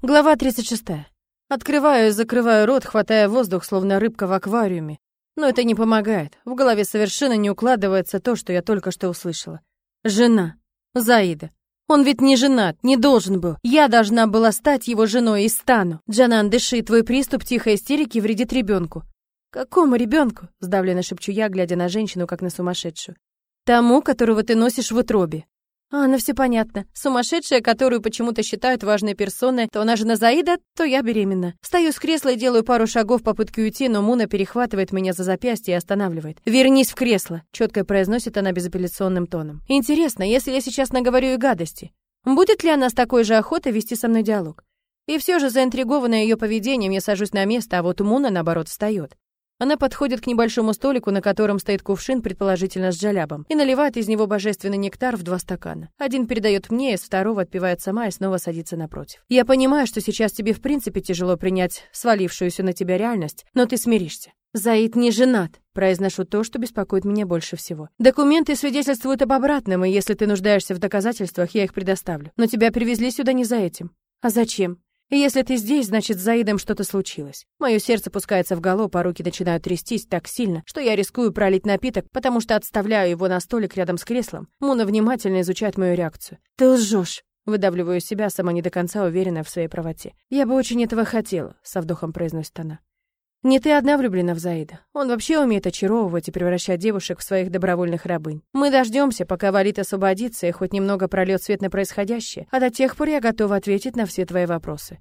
Глава 36. Открываю и закрываю рот, хватая воздух, словно рыбка в аквариуме. Но это не помогает. В голове совершенно не укладывается то, что я только что услышала. Жена. Заида. Он ведь не женат, не должен был. Я должна была стать его женой и стану. Джанан, дыши, твой приступ тихой истерики вредит ребенку. Какому ребенку? Сдавленно шепчу я, глядя на женщину, как на сумасшедшую. Тому, которого ты носишь в утробе. А, ну все понятно. Сумасшедшая, которую почему-то считают важной персоной, то она жена Заида, то я беременна. Встаю с кресла и делаю пару шагов в попытке уйти, но Муна перехватывает меня за запястье и останавливает. «Вернись в кресло», — четко произносит она безапелляционным тоном. «Интересно, если я сейчас наговорю и гадости, будет ли она с такой же охотой вести со мной диалог?» И все же, заинтригованная ее поведением, я сажусь на место, а вот Муна, наоборот, встает. Она подходит к небольшому столику, на котором стоит кувшин, предположительно с джалябом, и наливает из него божественный нектар в два стакана. Один передает мне, из второго отпивает сама и снова садится напротив. Я понимаю, что сейчас тебе в принципе тяжело принять свалившуюся на тебя реальность, но ты смиришься. Заид не женат. Произношу то, что беспокоит меня больше всего. Документы свидетельствуют об обратном, и если ты нуждаешься в доказательствах, я их предоставлю. Но тебя привезли сюда не за этим. А зачем? Если ты здесь, значит, с Заидом что-то случилось. Мое сердце пускается в галоп, а руки начинают трястись так сильно, что я рискую пролить напиток, потому что отставляю его на столик рядом с креслом. Муна внимательно изучает мою реакцию. «Ты лжешь!» Выдавливаю себя, сама не до конца уверенная в своей правоте. «Я бы очень этого хотела», — со вдохом произносит она. Не ты одна влюблена в Заида. Он вообще умеет очаровывать и превращать девушек в своих добровольных рабынь. Мы дождемся, пока Валит освободится и хоть немного прольет свет на происходящее, а до тех пор я готова ответить на все твои вопросы.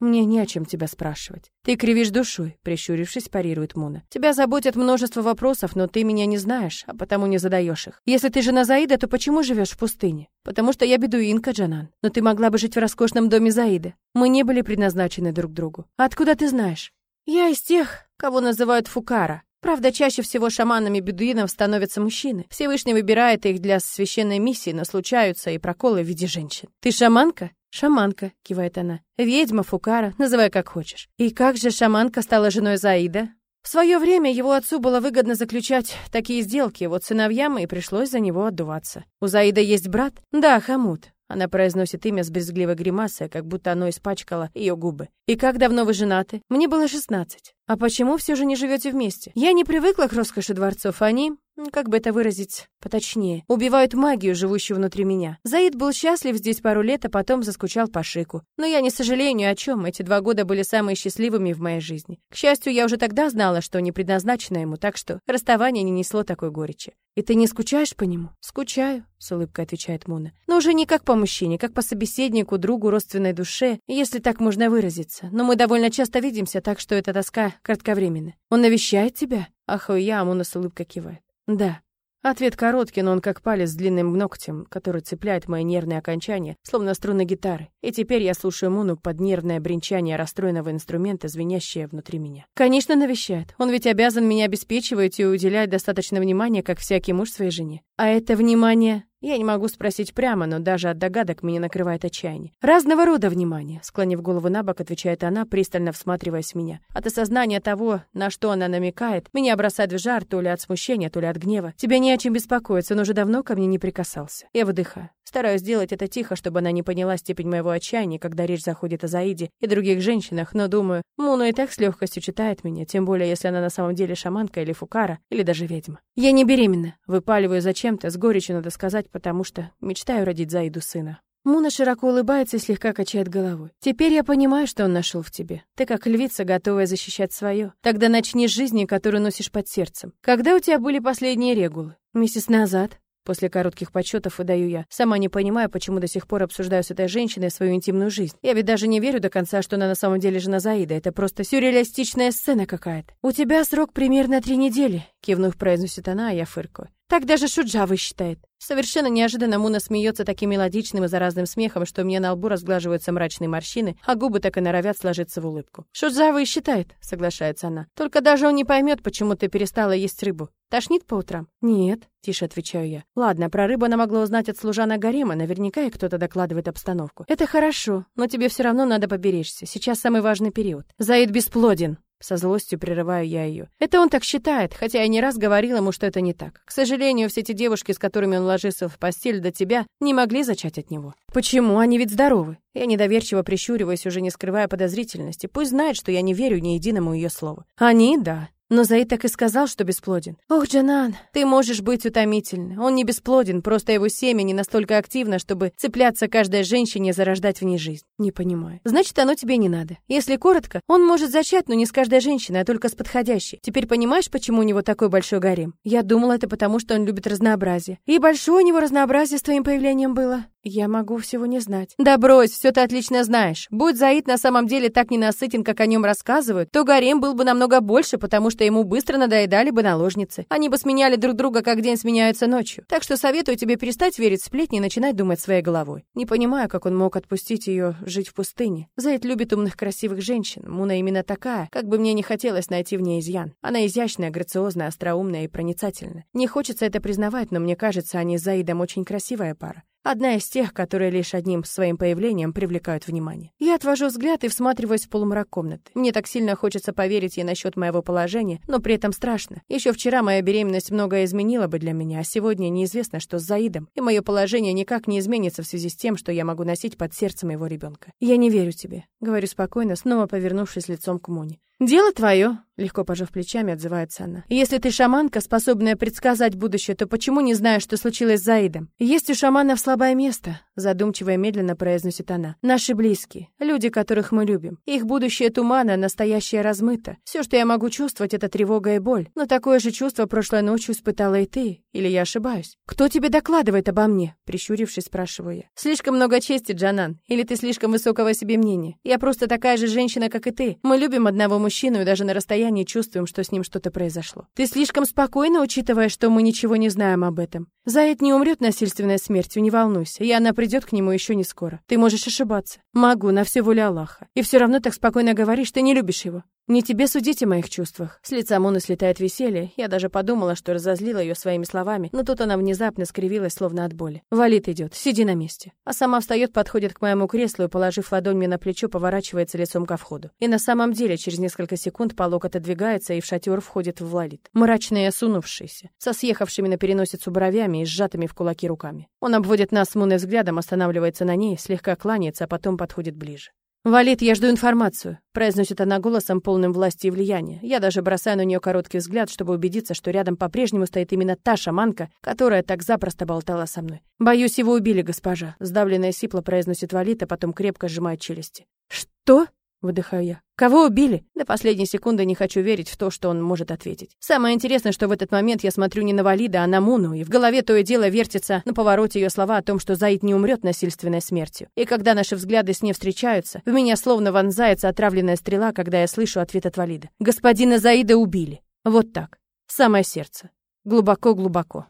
Мне не о чем тебя спрашивать. Ты кривишь душой, прищурившись, парирует Муна. Тебя заботят множество вопросов, но ты меня не знаешь, а потому не задаешь их. Если ты жена Заида, то почему живешь в пустыне? Потому что я бедуинка, Джанан. Но ты могла бы жить в роскошном доме Заида. Мы не были предназначены друг другу. откуда ты знаешь? Я из тех, кого называют фукара. Правда, чаще всего шаманами бедуинов становятся мужчины. Всевышний выбирает их для священной миссии, но случаются и проколы в виде женщин. Ты шаманка? Шаманка, кивает она. Ведьма, фукара, называй как хочешь. И как же шаманка стала женой Заида? В свое время его отцу было выгодно заключать такие сделки, вот сыновьям и пришлось за него отдуваться. У Заида есть брат? Да, Хамут. Она произносит имя с брезгливой гримасой, как будто оно испачкало ее губы. «И как давно вы женаты?» «Мне было шестнадцать». «А почему все же не живете вместе?» «Я не привыкла к роскоши дворцов, они...» Как бы это выразить поточнее? Убивают магию, живущую внутри меня. Заид был счастлив здесь пару лет, а потом заскучал по Шику. Но я не сожалею ни о чем. Эти два года были самые счастливыми в моей жизни. К счастью, я уже тогда знала, что не предназначена ему, так что расставание не несло такой горечи. «И ты не скучаешь по нему?» «Скучаю», — с улыбкой отвечает Муна. «Но уже не как по мужчине, как по собеседнику, другу, родственной душе, если так можно выразиться. Но мы довольно часто видимся, так что эта тоска кратковременна. Он навещает тебя?» Ах, я, Муна с улыбкой кивает. Да. Ответ короткий, но он как палец с длинным ногтем, который цепляет мои нервные окончания, словно струны гитары. И теперь я слушаю Муну под нервное бренчание расстроенного инструмента, звенящее внутри меня. Конечно, навещает. Он ведь обязан меня обеспечивать и уделять достаточно внимания, как всякий муж своей жене. А это внимание я не могу спросить прямо, но даже от догадок меня накрывает отчаяние. Разного рода внимание, склонив голову на бок, отвечает она, пристально всматриваясь в меня. От осознания того, на что она намекает, меня бросает в жар то ли от смущения, то ли от гнева. Тебя не о чем беспокоиться, он уже давно ко мне не прикасался. Я выдыхаю. Стараюсь сделать это тихо, чтобы она не поняла степень моего отчаяния, когда речь заходит о Заиде и других женщинах, но думаю, Муна и так с легкостью читает меня, тем более, если она на самом деле шаманка или фукара, или даже ведьма. Я не беременна. Выпаливаю зачем-то, с горечью надо сказать, потому что мечтаю родить Заиду сына. Муна широко улыбается и слегка качает головой. «Теперь я понимаю, что он нашел в тебе. Ты как львица, готовая защищать свое. Тогда начни с жизни, которую носишь под сердцем. Когда у тебя были последние регулы? Месяц назад. После коротких подсчетов выдаю я. Сама не понимаю, почему до сих пор обсуждаю с этой женщиной свою интимную жизнь. Я ведь даже не верю до конца, что она на самом деле жена Заида. Это просто сюрреалистичная сцена какая-то. «У тебя срок примерно три недели», — кивнув, произносит она, а я фыркаю. Так даже Шуджавы считает. Совершенно неожиданно Муна смеется таким мелодичным и заразным смехом, что мне на лбу разглаживаются мрачные морщины, а губы так и норовят сложиться в улыбку. Шуджавы считает, соглашается она. Только даже он не поймет, почему ты перестала есть рыбу. Тошнит по утрам? Нет, тише отвечаю я. Ладно, про рыбу она могла узнать от служанок гарема, наверняка и кто-то докладывает обстановку. Это хорошо, но тебе все равно надо поберечься. Сейчас самый важный период. Заид бесплоден. Со злостью прерываю я ее. Это он так считает, хотя я не раз говорил ему, что это не так. К сожалению, все те девушки, с которыми он ложился в постель до тебя, не могли зачать от него. Почему? Они ведь здоровы. Я недоверчиво прищуриваюсь, уже не скрывая подозрительности. Пусть знает, что я не верю ни единому ее слову. Они — да. Но Заид так и сказал, что бесплоден. Ох, Джанан, ты можешь быть утомительной. Он не бесплоден, просто его семя не настолько активно, чтобы цепляться каждой женщине и зарождать в ней жизнь. Не понимаю. Значит, оно тебе не надо. Если коротко, он может зачать, но не с каждой женщиной, а только с подходящей. Теперь понимаешь, почему у него такой большой гарем? Я думала, это потому, что он любит разнообразие. И большое у него разнообразие с твоим появлением было. Я могу всего не знать. Да брось, все ты отлично знаешь. Будь Заид на самом деле так ненасытен, как о нем рассказывают, то гарем был бы намного больше, потому что ему быстро надоедали бы наложницы. Они бы сменяли друг друга, как день сменяется ночью. Так что советую тебе перестать верить в сплетни и начинать думать своей головой. Не понимаю, как он мог отпустить ее жить в пустыне. Заид любит умных, красивых женщин. Муна именно такая, как бы мне не хотелось найти в ней изъян. Она изящная, грациозная, остроумная и проницательная. Не хочется это признавать, но мне кажется, они с Заидом очень красивая пара. Одна из тех, которые лишь одним своим появлением привлекают внимание. Я отвожу взгляд и всматриваюсь в полумрак комнаты. Мне так сильно хочется поверить ей насчет моего положения, но при этом страшно. Еще вчера моя беременность многое изменила бы для меня, а сегодня неизвестно, что с Заидом, и мое положение никак не изменится в связи с тем, что я могу носить под сердцем его ребенка. Я не верю тебе, говорю спокойно, снова повернувшись лицом к Муне. «Дело твое», — легко пожав плечами, отзывается она. «Если ты шаманка, способная предсказать будущее, то почему не знаешь, что случилось с Заидом? Есть у шаманов слабое место», — задумчиво и медленно произносит она. «Наши близкие, люди, которых мы любим. Их будущее тумана, настоящее размыто. Все, что я могу чувствовать, это тревога и боль. Но такое же чувство прошлой ночью испытала и ты. Или я ошибаюсь? Кто тебе докладывает обо мне?» Прищурившись, спрашиваю я. «Слишком много чести, Джанан. Или ты слишком высокого себе мнения? Я просто такая же женщина, как и ты. Мы любим одного мужчину и даже на расстоянии чувствуем, что с ним что-то произошло. Ты слишком спокойно, учитывая, что мы ничего не знаем об этом. Заяц не умрет насильственной смертью, не волнуйся, и она придет к нему еще не скоро. Ты можешь ошибаться. Могу, на все воля Аллаха. И все равно так спокойно говоришь, ты не любишь его. Не тебе судить о моих чувствах. С лица Муны слетает веселье. Я даже подумала, что разозлила ее своими словами, но тут она внезапно скривилась, словно от боли. Валит идет, сиди на месте. А сама встает, подходит к моему креслу и, положив ладонь мне на плечо, поворачивается лицом ко входу. И на самом деле, через несколько секунд полок отодвигается, и в шатер входит Валит. Мрачный и осунувшийся, со съехавшими на переносицу бровями и сжатыми в кулаки руками. Он обводит нас с Муной взглядом, останавливается на ней, слегка кланяется, а потом подходит ближе. «Валит, я жду информацию», — произносит она голосом, полным власти и влияния. Я даже бросаю на нее короткий взгляд, чтобы убедиться, что рядом по-прежнему стоит именно та шаманка, которая так запросто болтала со мной. «Боюсь, его убили, госпожа», — сдавленная сипло произносит Валит, а потом крепко сжимает челюсти. «Что?» Выдыхаю я. Кого убили? До последней секунды не хочу верить в то, что он может ответить. Самое интересное, что в этот момент я смотрю не на Валида, а на Муну, и в голове то и дело вертится на повороте ее слова о том, что Заид не умрет насильственной смертью. И когда наши взгляды с ней встречаются, в меня словно вонзается отравленная стрела, когда я слышу ответ от Валида. Господина Заида убили. Вот так. Самое сердце. Глубоко-глубоко.